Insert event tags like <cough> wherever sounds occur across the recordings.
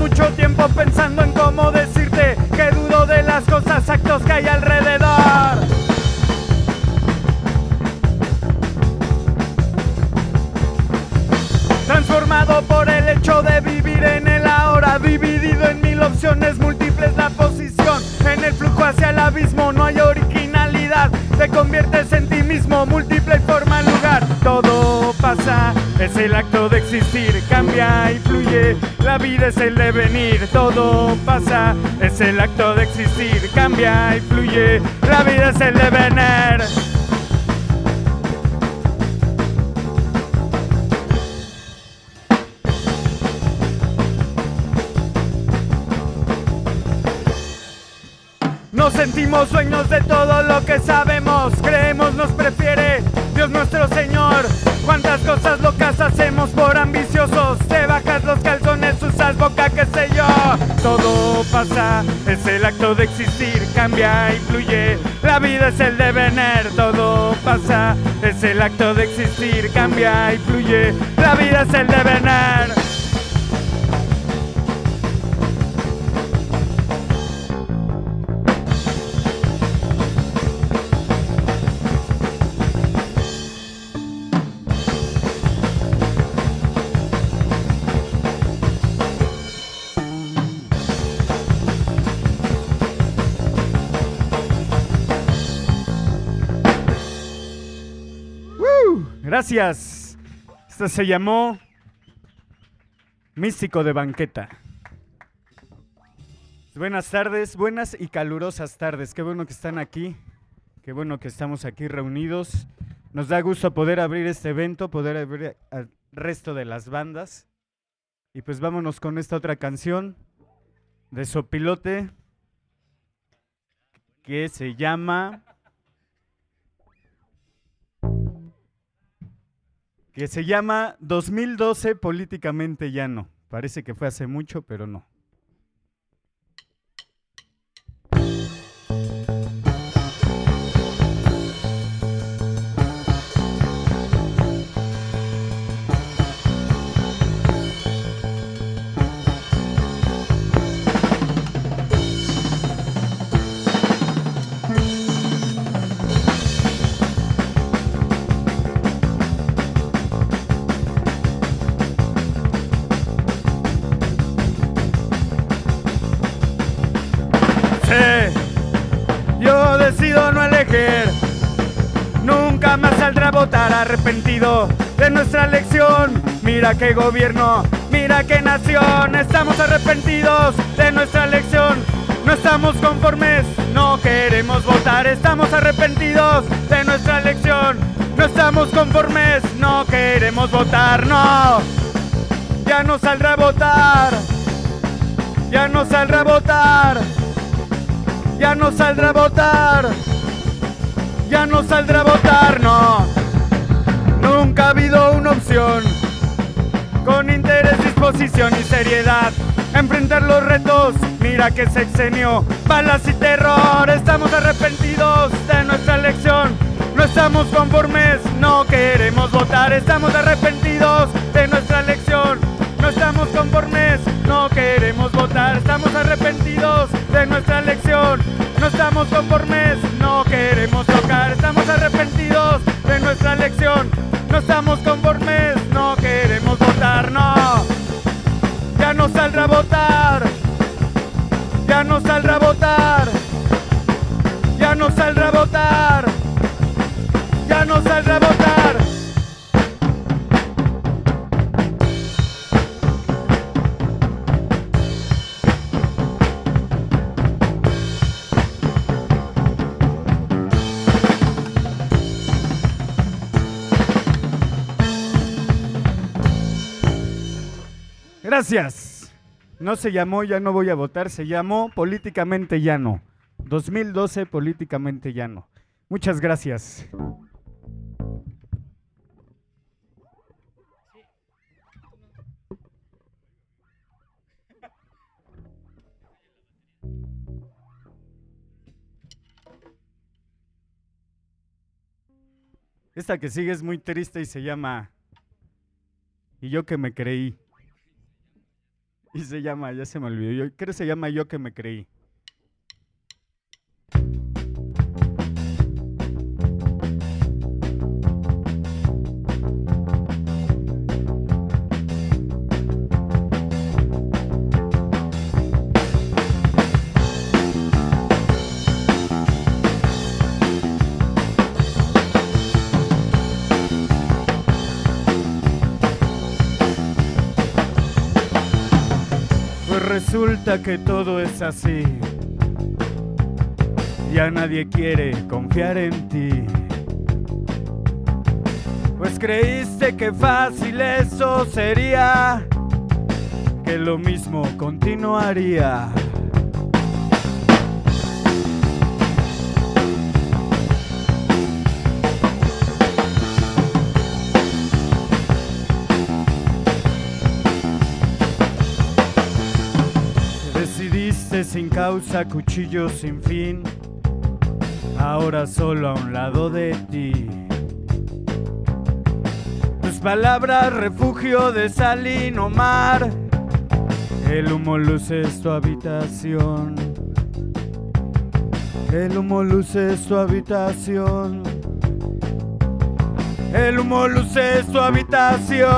mucho tiempo pensando en cómo decirte que dudo de las cosas, actos que hay alrededor. Transformado por el hecho de vivir en el ahora, dividido en mil opciones múltiples la posición. En el flujo hacia el abismo no hay originalidad, te conviertes en ti mismo, múltiple forma lugar. Todo pasa, es el acto de existir, cambia y fluye. La vida es el devenir, todo pasa, es el acto de existir, cambia y fluye. La vida es el devenir. Nos sentimos dueños de todo lo que sabemos, creemos nos prefiere Dios nuestro Señor. Cuántas cosas locas hacemos por ambiciosos, te bajas los calzones, usas boca, qué sé yo. Todo pasa, es el acto de existir, cambia y fluye. La vida es el devenir, todo pasa, es el acto de existir, cambia y fluye. La vida es el devenir. Gracias. Esta se llamó Místico de Banqueta. Buenas tardes, buenas y calurosas tardes. Qué bueno que están aquí. Qué bueno que estamos aquí reunidos. Nos da gusto poder abrir este evento, poder abrir al resto de las bandas. Y pues vámonos con esta otra canción de Sopilote que se llama que se llama 2012 Políticamente Llano. Parece que fue hace mucho, pero no. Votar arrepentido de nuestra elección. Mira qué gobierno, mira qué nación. Estamos arrepentidos de nuestra elección. No estamos conformes, no queremos votar. Estamos arrepentidos de nuestra elección. No estamos conformes, no queremos votar. No, ya no saldrá a votar. Ya no saldrá a votar ya no saldrá a votar, ya no saldrá a votar, no. Nunca ha habido una opción con interés, disposición y seriedad. Enfrentar los retos, mira que sexenio, balas y terror. Estamos arrepentidos de nuestra elección, no estamos conformes, no queremos votar. Estamos arrepentidos de nuestra elección, no estamos conformes, no queremos votar. Estamos arrepentidos de nuestra elección, no estamos conformes, no queremos tocar. Estamos arrepentidos de nuestra elección, no estamos conformes, no queremos votar, no. Ya no saldrá a votar, ya no saldrá a votar, ya no saldrá a votar, ya no saldrá a votar. Gracias. No se llamó Ya no voy a votar, se llamó Políticamente Llano. 2012 Políticamente Llano. Muchas gracias. Esta que sigue es muy triste y se llama Y yo que me creí. Y se llama, ya se me olvidó. Yo creo se llama Yo que me creí. Resulta que todo es así. Ya nadie quiere confiar en ti. Pues creíste que fácil eso sería, que lo mismo continuaría. Causa, cuchillo sin fin, ahora solo a un lado de ti. Tus palabras, refugio de salino mar, el humo luce tu habitación. El humo luce tu habitación. El humo luce tu habitación.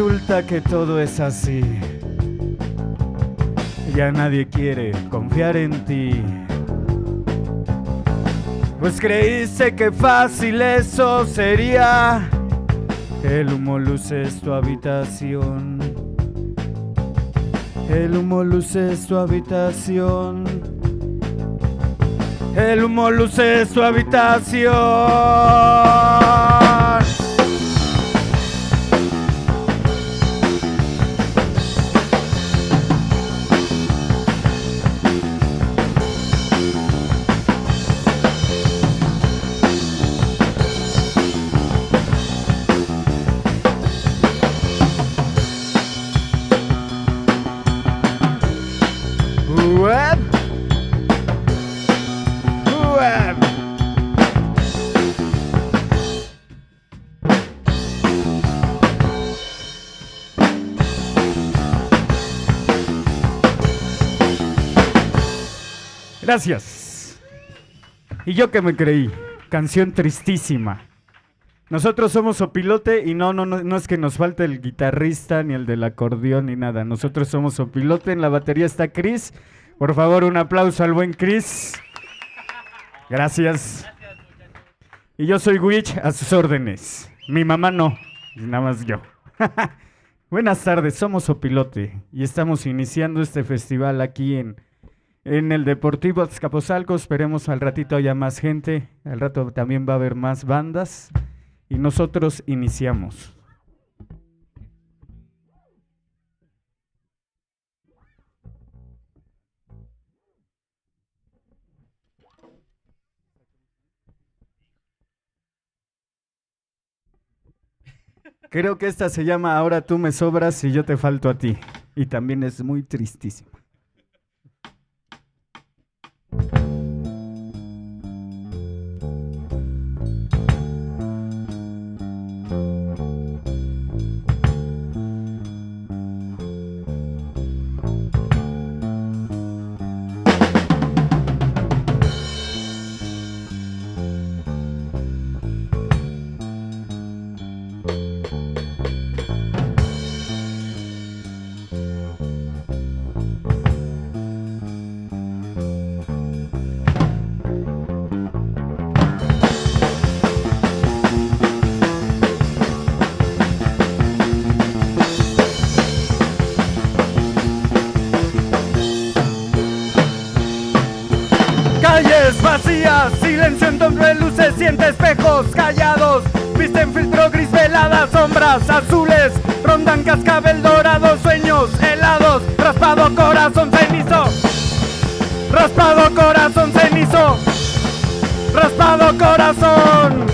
Resulta que todo es así. Ya nadie quiere confiar en ti. Pues creíste que fácil eso sería. El humo luce tu habitación. El humo luce tu habitación. El humo luce tu habitación. Gracias. Y yo que me creí, canción tristísima. Nosotros somos Opilote y no, no, no, no es que nos falte el guitarrista ni el del acordeón ni nada. Nosotros somos Opilote, en la batería está Chris. Por favor, un aplauso al buen Chris. Gracias. Y yo soy Witch a sus órdenes. Mi mamá no, nada más yo. <laughs> Buenas tardes, somos Opilote y estamos iniciando este festival aquí en, en el Deportivo Azcapotzalco. Esperemos al ratito haya más gente, al rato también va a haber más bandas y nosotros iniciamos. Creo que esta se llama Ahora tú me sobras y yo te falto a ti. Y también es muy tristísima. Espejos callados. Visten filtro gris velada, sombras azules, rondan cascabel dorado, sueños helados, raspado corazón cenizo. Raspado corazón cenizo. Raspado corazón.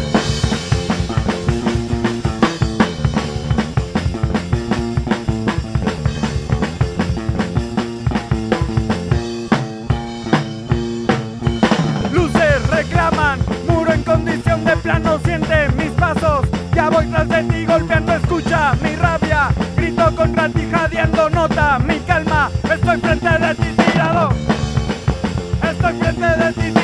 Mi rabia. Grito contra ti jadeando, nota mi calma. Estoy frente de ti tirado. Estoy frente de ti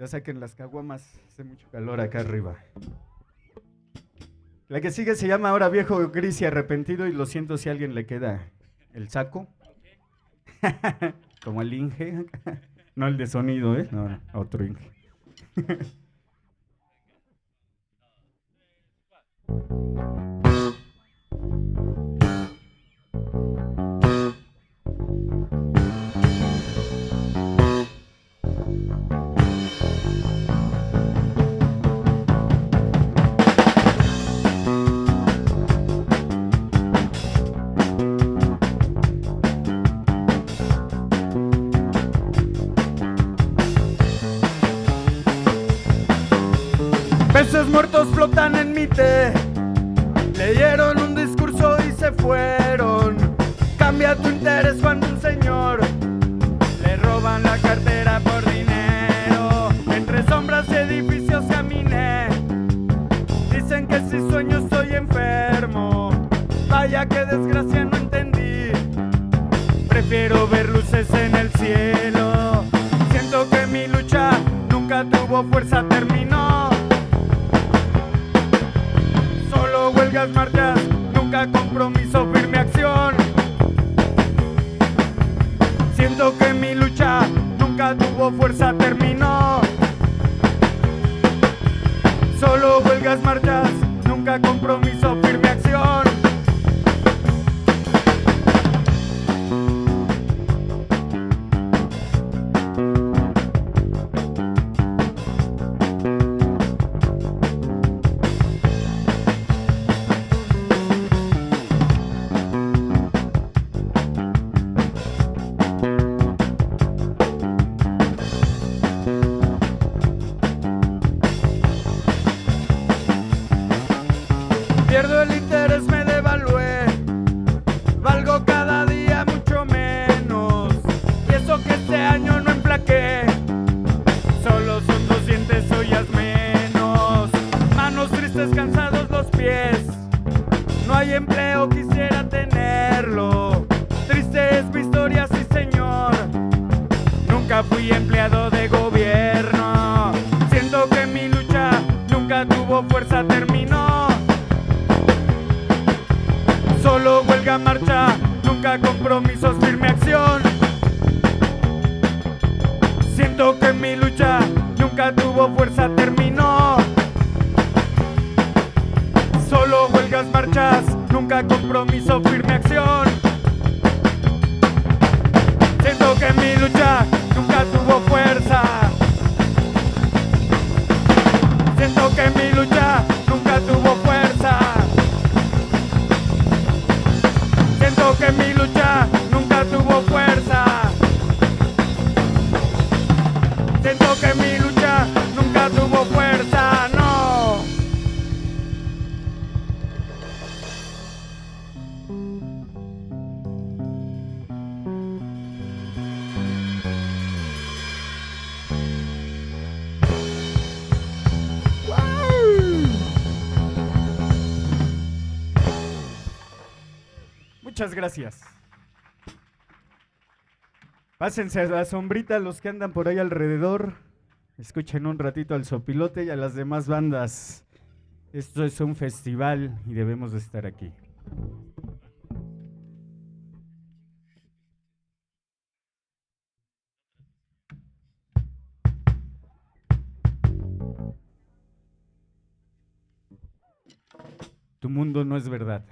Ya saquen las caguamas, hace mucho calor acá arriba. La que sigue se llama ahora viejo gris y arrepentido y lo siento si a alguien le queda el saco. <laughs> Como el Inge. <laughs> No el de sonido, ¿eh? No, otro Inge. <laughs> flotan en mi té. Leyeron un discurso y se fueron. Cambia tu interés cuando un señor le roban la cartera por dinero. Entre sombras y edificios caminé. Dicen que si sueño estoy enfermo. Vaya que desgracia no entendí. Prefiero ver luces en el cielo. Siento que mi lucha nunca tuvo fuerza, terminó. Solo huelgas, marchas, nunca compromiso, tristes, cansados los pies. No hay empleo, quisiera tenerlo. Triste es mi historia, sí señor. Nunca fui empleado de gobierno. Siento que mi lucha nunca tuvo fuerza, terminó. Solo huelga, marcha, nunca compromisos, firme acción. Siento que mi lucha nunca tuvo fuerza, terminó. Marchas, nunca compromiso, firme acción. Siento que mi lucha nunca tuvo fuerza. Gracias. Pásense a la sombrita los que andan por ahí alrededor. Escuchen un ratito al sopilote y a las demás bandas. Esto es un festival y debemos de estar aquí. Tu mundo no es verdad.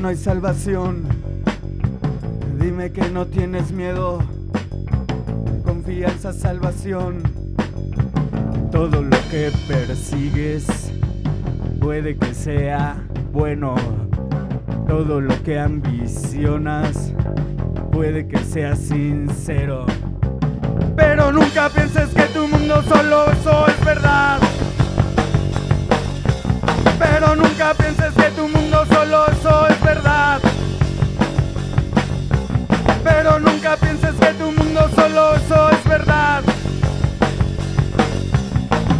No hay salvación. Dime que no tienes miedo. Esa salvación. Todo lo que persigues puede que sea bueno. Todo lo que ambicionas puede que sea sincero. Pero nunca pienses que tu mundo solo es verdad. Pero nunca pienses que tu mundo solo Pero nunca pienses que tu mundo solo eso es verdad.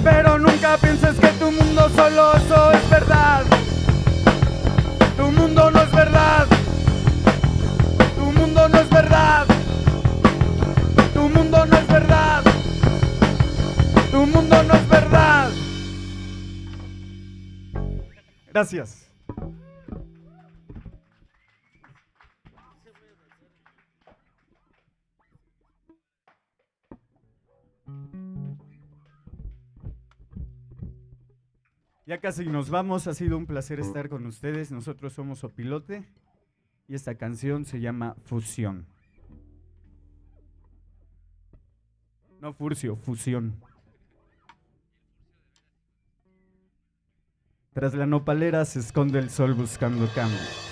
Pero nunca pienses que tu mundo solo eso es verdad. Tu mundo no es verdad. Tu mundo no es verdad. Tu mundo no es verdad. Tu mundo no es verdad. Gracias. Ya casi nos vamos, ha sido un placer estar con ustedes. Nosotros somos Opilote y esta canción se llama Fusión. No furcio, fusión. Tras la nopalera se esconde el sol buscando cambio.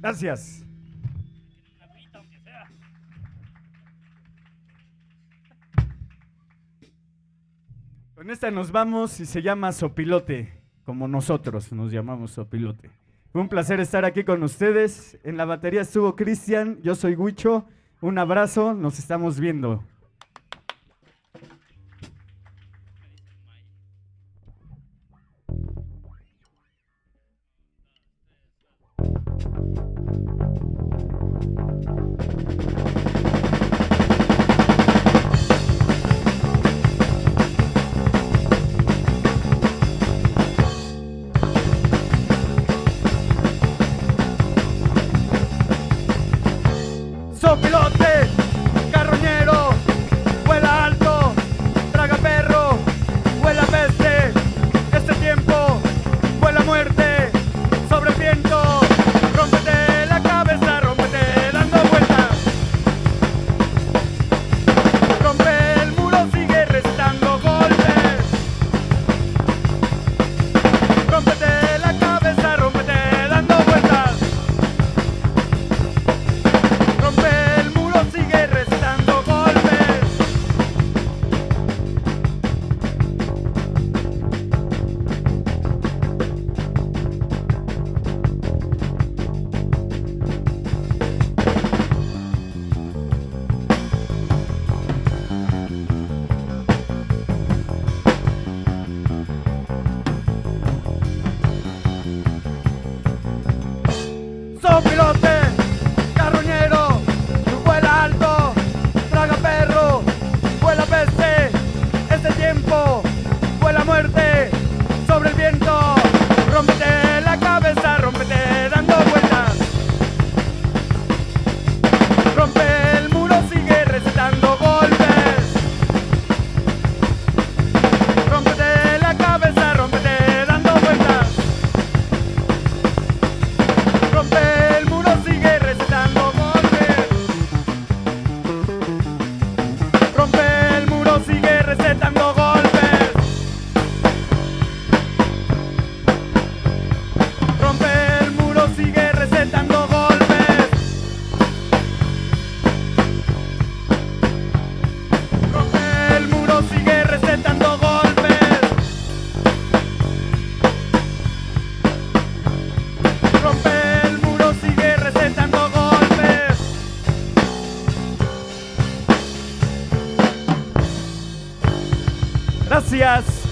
Gracias. Con esta nos vamos y se llama Sopilote, como nosotros nos llamamos Sopilote. Un placer estar aquí con ustedes. En la batería estuvo Cristian, yo soy Guicho. Un abrazo, nos estamos viendo.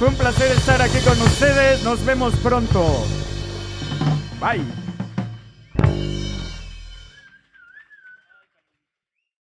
Fue un placer estar aquí con ustedes. Nos vemos pronto. Bye.